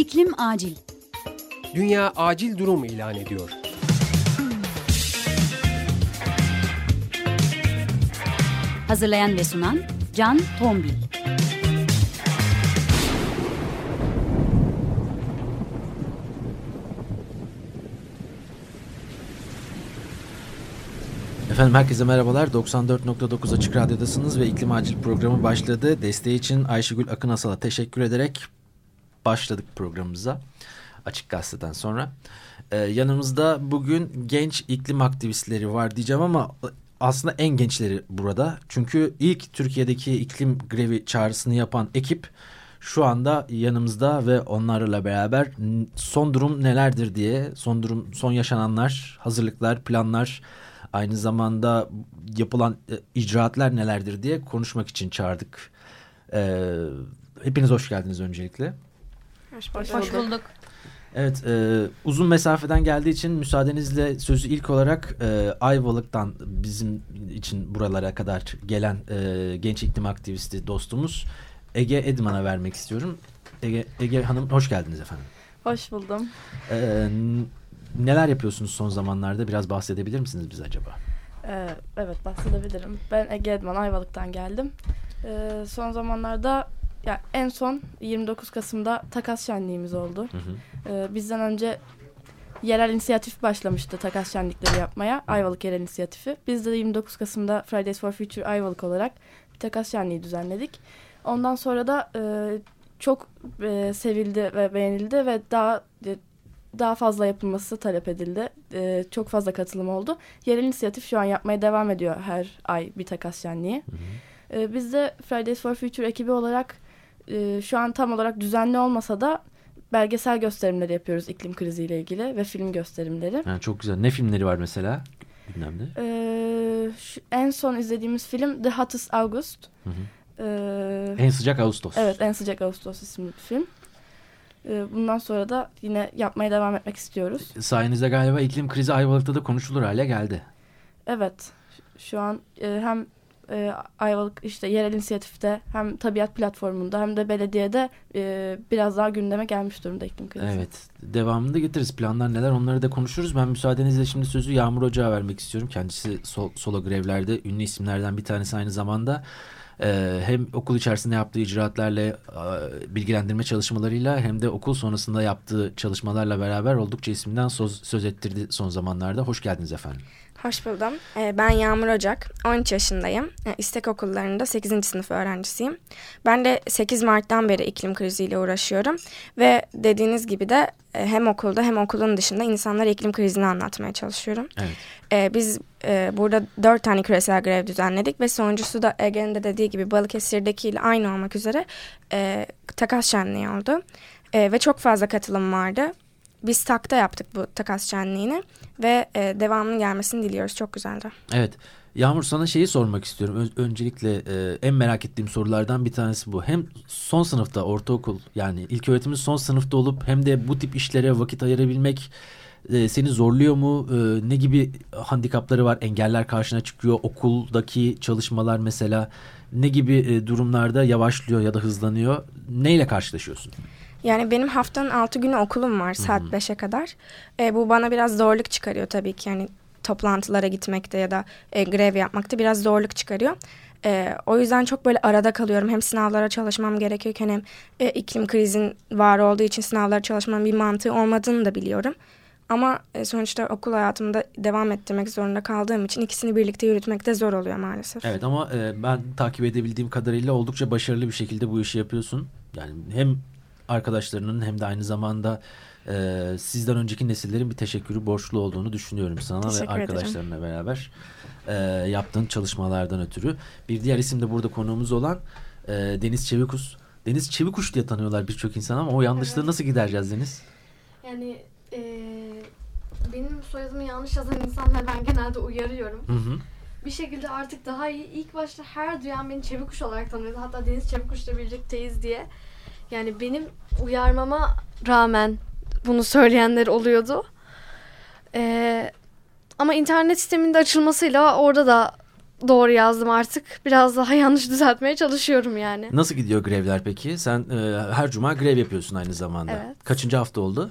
İklim acil. Dünya acil durum ilan ediyor. Hazırlayan ve sunan Can Tombil. Efendim herkese merhabalar. 94.9 Açık Radyo'dasınız ve İklim Acil programı başladı. Desteği için Ayşegül Akın Asal'a teşekkür ederek başladık programımıza. Açık Gazete'den sonra. Ee, yanımızda bugün genç iklim aktivistleri var diyeceğim ama aslında en gençleri burada. Çünkü ilk Türkiye'deki iklim grevi çağrısını yapan ekip şu anda yanımızda ve onlarla beraber son durum nelerdir diye son durum son yaşananlar, hazırlıklar, planlar aynı zamanda yapılan e, icraatlar nelerdir diye konuşmak için çağırdık. Ee, hepiniz hoş geldiniz öncelikle. Hoş bulduk. Hoş bulduk. Evet, e, uzun mesafeden geldiği için müsaadenizle sözü ilk olarak e, Ayvalık'tan bizim için buralara kadar gelen e, genç iklim aktivisti dostumuz Ege Edman'a vermek istiyorum. Ege, Ege Hanım hoş geldiniz efendim. Hoş buldum. E, neler yapıyorsunuz son zamanlarda? Biraz bahsedebilir misiniz bize acaba? Ee, evet bahsedebilirim. Ben Ege Edman Ayvalık'tan geldim. Ee, son zamanlarda ya en son 29 Kasım'da takas şenliğimiz oldu. Hı hı. Ee, bizden önce yerel inisiyatif başlamıştı takas şenlikleri yapmaya. Ayvalık Yerel İnisiyatifi. Biz de 29 Kasım'da Fridays for Future Ayvalık olarak bir takas şenliği düzenledik. Ondan sonra da e, çok e, sevildi ve beğenildi ve daha e, daha fazla yapılması talep edildi. E, çok fazla katılım oldu. Yerel inisiyatif şu an yapmaya devam ediyor her ay bir takas şenliği. Hı hı. E, biz de Fridays for Future ekibi olarak e, şu an tam olarak düzenli olmasa da belgesel gösterimleri yapıyoruz iklim kriziyle ilgili ve film gösterimleri. Ha, çok güzel. Ne filmleri var mesela gündemde? E, şu, en son izlediğimiz film The Hottest August. Hı hı. E, En sıcak Ağustos. evet en sıcak Ağustos isimli bir film. E, bundan sonra da yine yapmaya devam etmek istiyoruz. Sayenizde galiba iklim krizi Ayvalık'ta da konuşulur hale geldi. Evet. Şu an e, hem e, Ayvalık işte yerel inisiyatifte hem tabiat platformunda hem de belediyede e, biraz daha gündeme gelmiş durumda iklim krizi. Evet. Devamında getiririz. Planlar neler onları da konuşuruz. Ben müsaadenizle şimdi sözü Yağmur Ocağı vermek istiyorum. Kendisi sol, solo grevlerde ünlü isimlerden bir tanesi aynı zamanda. Ee, hem okul içerisinde yaptığı icraatlarla e, bilgilendirme çalışmalarıyla hem de okul sonrasında yaptığı çalışmalarla beraber oldukça isimden söz, söz ettirdi son zamanlarda. Hoş geldiniz efendim. Hoş buldum. Ee, Ben Yağmur Ocak, 13 yaşındayım. Ee, İstek okullarında 8. sınıf öğrencisiyim. Ben de 8 Mart'tan beri iklim kriziyle uğraşıyorum. Ve dediğiniz gibi de e, hem okulda hem okulun dışında insanlara iklim krizini anlatmaya çalışıyorum. Evet. Ee, Biz e, burada 4 tane küresel grev düzenledik ve sonuncusu da Ege'nin de dediği gibi Balıkesir'dekiyle aynı olmak üzere e, takas şenliği oldu. Ve çok fazla katılım vardı. Biz takta yaptık bu takas şenliğini ve e, devamının gelmesini diliyoruz. Çok güzeldi. Evet. Yağmur sana şeyi sormak istiyorum. Ö- öncelikle e, en merak ettiğim sorulardan bir tanesi bu. Hem son sınıfta ortaokul yani ilk öğretimin son sınıfta olup hem de bu tip işlere vakit ayırabilmek e, seni zorluyor mu? E, ne gibi handikapları var? Engeller karşına çıkıyor. Okuldaki çalışmalar mesela ne gibi e, durumlarda yavaşlıyor ya da hızlanıyor? Neyle karşılaşıyorsun? Yani benim haftanın 6 günü okulum var saat 5'e kadar. E, bu bana biraz zorluk çıkarıyor tabii ki. Yani toplantılara gitmekte ya da e, grev yapmakta biraz zorluk çıkarıyor. E, o yüzden çok böyle arada kalıyorum. Hem sınavlara çalışmam gerekiyorken hem e, iklim krizin var olduğu için sınavlara çalışmam bir mantığı olmadığını da biliyorum. Ama e, sonuçta okul hayatımda devam ettirmek zorunda kaldığım için ikisini birlikte yürütmek de zor oluyor maalesef. Evet ama e, ben takip edebildiğim kadarıyla oldukça başarılı bir şekilde bu işi yapıyorsun. Yani hem arkadaşlarının hem de aynı zamanda e, sizden önceki nesillerin bir teşekkürü borçlu olduğunu düşünüyorum sana ve Teşekkür ederim. arkadaşlarına beraber e, yaptığın çalışmalardan ötürü. Bir diğer isim de burada konuğumuz olan e, Deniz Çevikuş. Deniz Çevikuş diye tanıyorlar birçok insan ama o yanlışlığı nasıl gidereceğiz Deniz? Yani eee, benim soyadımı yanlış yazan insanları ben genelde uyarıyorum. Hı hı. Bir şekilde artık daha iyi. İlk başta her duyan beni Çevikuş olarak tanıyordu. Hatta Deniz Çevikuş'la birlikteyiz diye. Yani benim uyarmama rağmen bunu söyleyenler oluyordu. Eee, ama internet sisteminde açılmasıyla orada da doğru yazdım artık. Biraz daha yanlış düzeltmeye çalışıyorum yani. Nasıl gidiyor grevler peki? Sen e, her cuma grev yapıyorsun aynı zamanda. Evet. Kaçıncı hafta oldu?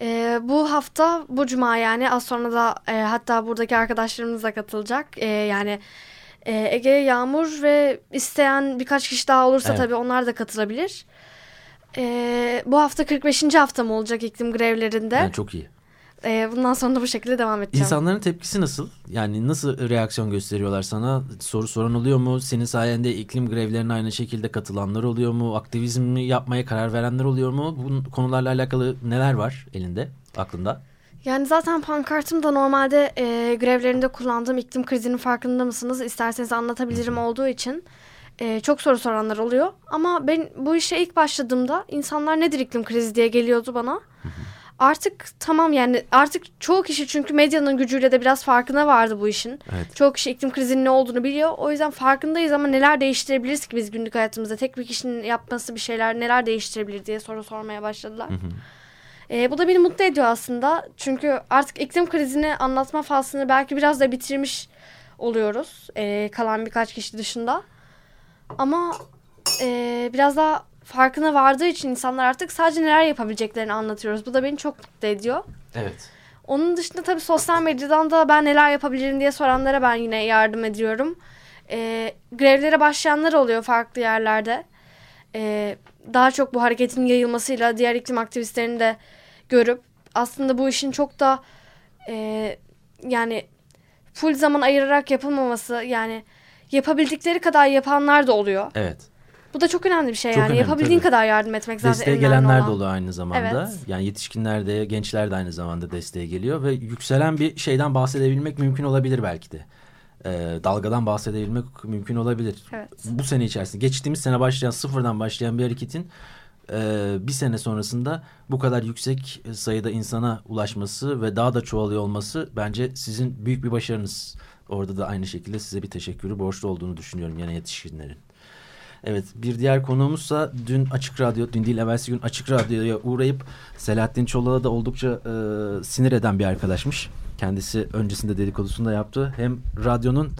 Ee, bu hafta bu cuma yani az sonra da e, hatta buradaki arkadaşlarımız da katılacak. Ee, yani e, Ege, Yağmur ve isteyen birkaç kişi daha olursa Evet. tabii onlar da katılabilir. Ee, bu hafta 45. haftam olacak iklim grevlerinde. Yani çok iyi. Ee, bundan sonra da bu şekilde devam edeceğim. İnsanların tepkisi nasıl? Yani nasıl reaksiyon gösteriyorlar sana? Soru soran oluyor mu? Senin sayende iklim grevlerine aynı şekilde katılanlar oluyor mu? Aktivizm yapmaya karar verenler oluyor mu? Bu konularla alakalı neler var elinde, aklında? Yani zaten pankartım da normalde e, grevlerinde kullandığım iklim krizinin farkında mısınız? İsterseniz anlatabilirim olduğu için e, çok soru soranlar oluyor. Ama ben bu işe ilk başladığımda insanlar nedir iklim krizi diye geliyordu bana. Artık tamam yani artık çoğu kişi çünkü medyanın gücüyle de biraz farkına vardı bu işin. Evet. Çoğu kişi iklim krizinin ne olduğunu biliyor. O yüzden farkındayız ama neler değiştirebiliriz ki biz günlük hayatımızda? Tek bir kişinin yapması bir şeyler neler değiştirebilir diye soru sormaya başladılar. Ee, bu da beni mutlu ediyor aslında. Çünkü artık iklim krizini anlatma faslını belki biraz da bitirmiş oluyoruz. ee, kalan birkaç kişi dışında. Ama ee, biraz daha farkına vardığı için insanlar artık sadece neler yapabileceklerini anlatıyoruz. Bu da beni çok mutlu ediyor. Evet. Onun dışında tabii sosyal medyadan da ben neler yapabilirim diye soranlara ben yine yardım ediyorum. Ee, grevlere başlayanlar oluyor farklı yerlerde. Ee, daha çok bu hareketin yayılmasıyla diğer iklim aktivistlerini de görüp aslında bu işin çok da e, yani full zaman ayırarak yapılmaması yani yapabildikleri kadar yapanlar da oluyor. Evet. Bu da çok önemli bir şey Çok yani. önemli, Yapabildiğin tabii. kadar yardım etmek zaten Desteğe gelenler olan. de oluyor aynı zamanda. Evet. Yani yetişkinler de, gençler de aynı zamanda desteğe geliyor ve yükselen bir şeyden bahsedebilmek mümkün olabilir belki de. Ee, dalgadan bahsedebilmek mümkün olabilir. Evet. Bu sene içerisinde, geçtiğimiz sene başlayan, sıfırdan başlayan bir hareketin e, bir sene sonrasında bu kadar yüksek sayıda insana ulaşması ve daha da çoğalıyor olması bence sizin büyük bir başarınız. Orada da aynı şekilde size bir teşekkürü borçlu olduğunu düşünüyorum yine yetişkinlerin. Evet bir diğer konuğumuzsa dün Açık Radyo, dün değil evvelsi gün Açık Radyo'ya uğrayıp Selahattin Çolak'a da oldukça e, sinir eden bir arkadaşmış. Kendisi öncesinde dedikodusunu da yaptı. Hem radyonun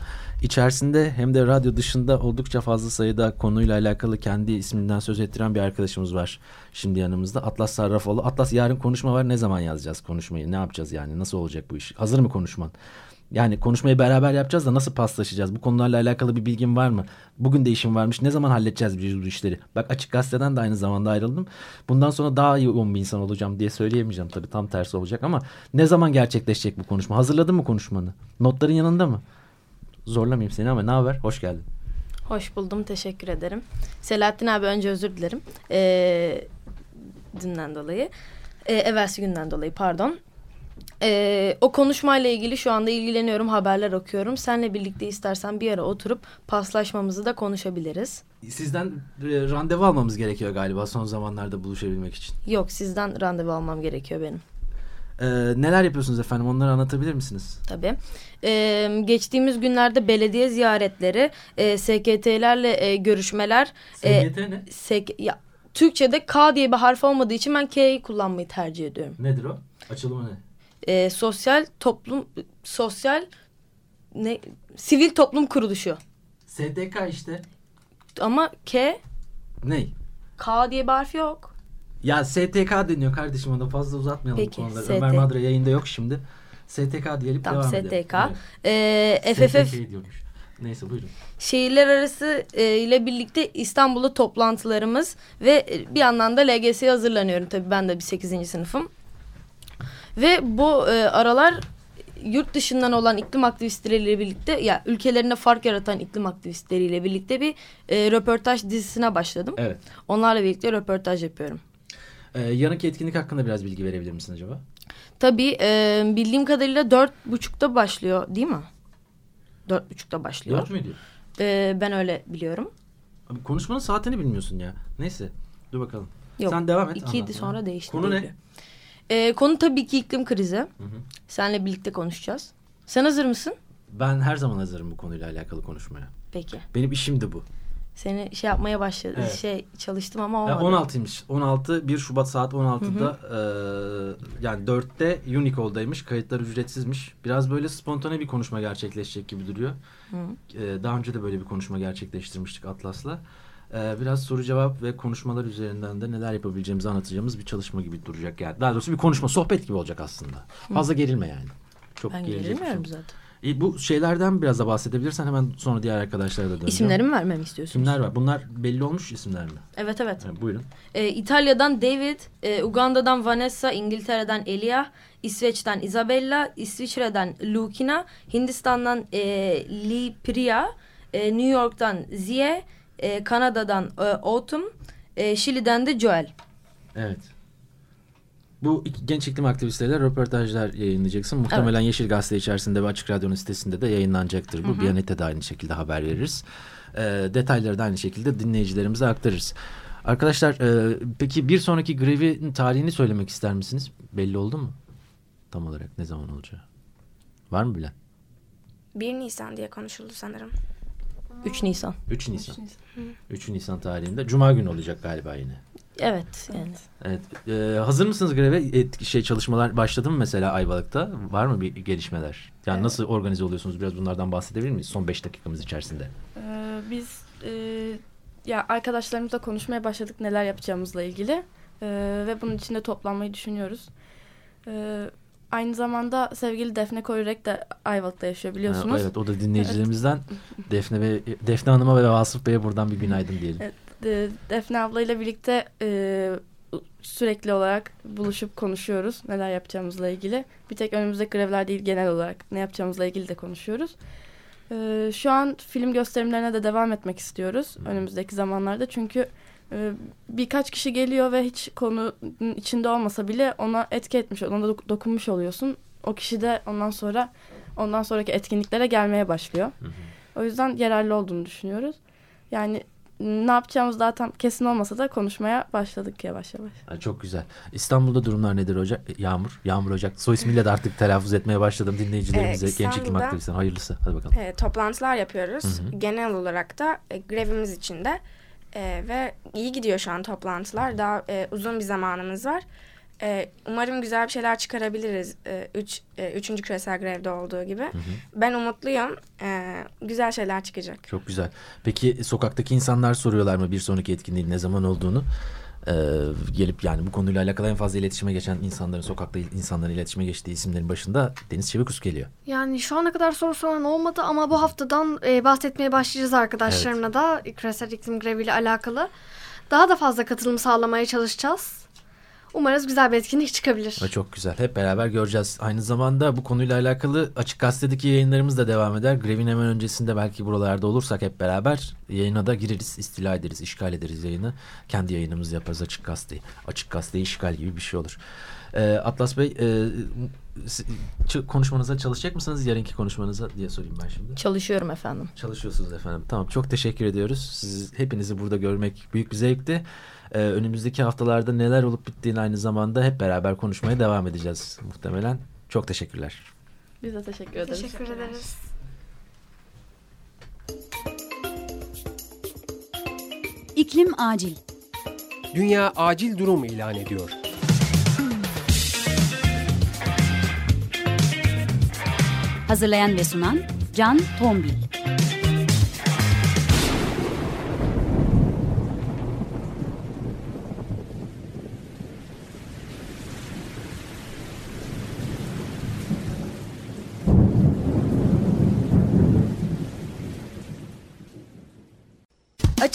içerisinde hem de radyo dışında oldukça fazla sayıda konuyla alakalı kendi isminden söz ettiren bir arkadaşımız var şimdi yanımızda. Atlas Sarrafoğlu. Atlas yarın konuşma var. Ne zaman yazacağız konuşmayı? Ne yapacağız yani? Nasıl olacak bu iş? Hazır mı konuşman? Yani konuşmayı beraber yapacağız da nasıl paslaşacağız? Bu konularla alakalı bir bilgin var mı? Bugün de işim varmış. Ne zaman halledeceğiz biz bu işleri? Bak Açık Gazete'den de aynı zamanda ayrıldım. Bundan sonra daha iyi yoğun bir insan olacağım diye söyleyemeyeceğim. Tabii tam tersi olacak ama ne zaman gerçekleşecek bu konuşma? Hazırladın mı konuşmanı? Notların yanında mı? Zorlamayayım seni ama ne haber? Hoş geldin. Hoş buldum. Teşekkür ederim. Selahattin abi önce özür dilerim. Ee, dünden dolayı. Ee, evvelsi günden dolayı pardon. Ee, o konuşmayla ilgili şu anda ilgileniyorum. Haberler okuyorum. Seninle birlikte istersen bir ara oturup paslaşmamızı da konuşabiliriz. Sizden e, randevu almamız gerekiyor galiba son zamanlarda buluşabilmek için. Yok sizden randevu almam gerekiyor benim. Ee, neler yapıyorsunuz efendim? Onları anlatabilir misiniz? Tabii. Ee, geçtiğimiz günlerde belediye ziyaretleri, e, SKT'lerle e, görüşmeler. e, SGT ne? SK ya, Türkçe'de K diye bir harf olmadığı için ben K'yi kullanmayı tercih ediyorum. Nedir o? Açılımı ne? Ee, sosyal toplum, sosyal ne sivil toplum kuruluşu. STK işte. Ama K, Ney? K diye bir harf yok. Ya STK deniyor kardeşim onu fazla uzatmayalım Peki, konuları. ST. Ömer Madra yayında yok şimdi. STK diyelim Tamam devam STK. edelim. Ee. FFF STK diyormuş. Neyse buyurun. şehirler arası e, ile birlikte İstanbul'da toplantılarımız ve e, bir yandan da LGS'ye hazırlanıyorum. Tabii ben de bir 8. sınıfım. Ve bu e, aralar yurt dışından olan iklim aktivistleriyle birlikte ya ülkelerinde fark yaratan iklim aktivistleriyle birlikte bir e, röportaj dizisine başladım. Evet. Onlarla birlikte röportaj yapıyorum. Ee, yarınki etkinlik hakkında biraz bilgi verebilir misin acaba? Tabii e, bildiğim kadarıyla dört buçukta başlıyor değil mi? Dört buçukta başlıyor. Dört müydü? E, ben öyle biliyorum. Abi konuşmanın saatini bilmiyorsun ya. Neyse. Dur bakalım. Yok. Sen devam et. İkiydi anlat. sonra değişti. Konu ne? Diye. E, konu tabii ki iklim krizi. Hı hı. Seninle birlikte konuşacağız. Sen hazır mısın? Ben her zaman hazırım bu konuyla alakalı konuşmaya. Peki. Benim işim de bu. Seni şey yapmaya başladı. Evet. Şey çalıştım ama olmadı. 16'ymış. 16 1 Şubat saat 16'da e, yani 4'te Unicall'daymış. Kayıtlar ücretsizmiş. Biraz böyle spontane bir konuşma gerçekleşecek gibi duruyor. E, daha önce de böyle bir konuşma gerçekleştirmiştik Atlas'la. E, biraz soru cevap ve konuşmalar üzerinden de neler yapabileceğimizi anlatacağımız bir çalışma gibi duracak yani. Daha doğrusu bir konuşma, sohbet gibi olacak aslında. Fazla gerilme yani. Çok Ben şey gerilmiyorum zaten. Bu şeylerden biraz da bahsedebilirsen hemen sonra diğer arkadaşlara da döneceğim. İsimleri mi vermemi istiyorsunuz? Kimler var? Bunlar belli olmuş isimler mi? Evet evet. Evet, buyurun. Ee, İtalya'dan David, e, Uganda'dan Vanessa, İngiltere'den Elia, İsveç'ten Isabella, İsviçre'den Lukina, Hindistan'dan e, Lipriya, e, New York'tan Ziye, e, Kanada'dan e, Autumn, e, Şili'den de Joel. Evet. Bu iki genç iklim aktivistleriyle röportajlar yayınlayacaksın. Muhtemelen Yeşil Gazete içerisinde ve Açık Radyo'nun sitesinde de yayınlanacaktır. Bu Biyanet'e de aynı şekilde haber veririz. Ee, detayları da aynı şekilde dinleyicilerimize aktarırız. Arkadaşlar e, peki bir sonraki grevin tarihini söylemek ister misiniz? Belli oldu mu? Tam olarak ne zaman olacağı? Var mı bilen? 1 Nisan diye konuşuldu sanırım. 3 Nisan. 3 Nisan. 3 Nisan tarihinde. Cuma günü olacak galiba yine. Evet yani. Evet. Ee, hazır mısınız greve? Et, şey çalışmalar başladı mı mesela Ayvalık'ta? Var mı bir gelişmeler? Yani nasıl organize oluyorsunuz? Biraz bunlardan bahsedebilir miyiz? Son 5 dakikamız içerisinde. Ee, biz e, ya arkadaşlarımızla konuşmaya başladık neler yapacağımızla ilgili Ee, ve bunun için de toplanmayı düşünüyoruz. Ee, aynı zamanda sevgili Defne Koyrek de Ayvalık'ta yaşıyor biliyorsunuz. Ha, evet o da dinleyicilerimizden Defne ve Defne Hanım'a ve Vasıf Bey'e buradan bir günaydın diyelim. Evet. De- Defne ablayla birlikte e, sürekli olarak buluşup konuşuyoruz neler yapacağımızla ilgili. Bir tek önümüzdeki grevler değil genel olarak ne yapacağımızla ilgili de konuşuyoruz. E, şu an film gösterimlerine de devam etmek istiyoruz önümüzdeki zamanlarda. Çünkü birkaç kişi geliyor ve hiç konunun içinde olmasa bile ona etki etmiş, ona dok- dokunmuş oluyorsun. O kişi de ondan sonra ondan sonraki etkinliklere gelmeye başlıyor. O yüzden yararlı olduğunu düşünüyoruz. Yani ne yapacağımız daha tam kesin olmasa da konuşmaya başladık yavaş yavaş. Ha, çok güzel. İstanbul'da durumlar nedir hocam? Yağmur. Yağmur Ocak. Soy ismiyle de artık telaffuz etmeye başladım dinleyicilerimize. Ee, Genç iklim aktivistleri. Hayırlısı. Hadi bakalım. E, toplantılar yapıyoruz. Hı hı. Genel olarak da e, grevimiz içinde. E, ve iyi gidiyor şu an toplantılar. Daha e, uzun bir zamanımız var. E, umarım güzel bir şeyler çıkarabiliriz. E, üç, e, üçüncü küresel grevde olduğu gibi. Ben umutluyum. E, güzel şeyler çıkacak. Çok güzel. Peki sokaktaki insanlar soruyorlar mı bir sonraki etkinliğin ne zaman olduğunu? Ee, gelip yani bu konuyla alakalı en fazla iletişime geçen insanların sokakta insanların iletişime geçtiği isimlerin başında Deniz Çevikus geliyor. Yani şu ana kadar soru soran olmadı ama bu haftadan e, bahsetmeye başlayacağız arkadaşlarımla da küresel iklim greviyle alakalı. Daha da fazla katılım sağlamaya çalışacağız. Umarız güzel bir etkinlik çıkabilir. Ve çok güzel. Hep beraber göreceğiz. Aynı zamanda bu konuyla alakalı Açık Gazete'deki yayınlarımız da devam eder. Grevin hemen öncesinde belki buralarda olursak hep beraber yayına da gireriz, istila ederiz, işgal ederiz yayını. Kendi yayınımızı yaparız Açık Gazete'yi. Açık Gazete'yi işgal gibi bir şey olur. Ee, Atlas Bey, e, konuşmanıza çalışacak mısınız? Yarınki konuşmanıza diye sorayım ben şimdi. Çalışıyorum efendim. Çalışıyorsunuz efendim. Tamam çok teşekkür ediyoruz. Siz hepinizi burada görmek büyük bir zevkti. Ee, önümüzdeki haftalarda neler olup bittiğini aynı zamanda hep beraber konuşmaya devam edeceğiz muhtemelen. Çok teşekkürler. Biz de teşekkür ederiz. Teşekkür ederiz. İklim acil. Dünya acil durum ilan ediyor. Hazırlayan ve sunan Can Tombil.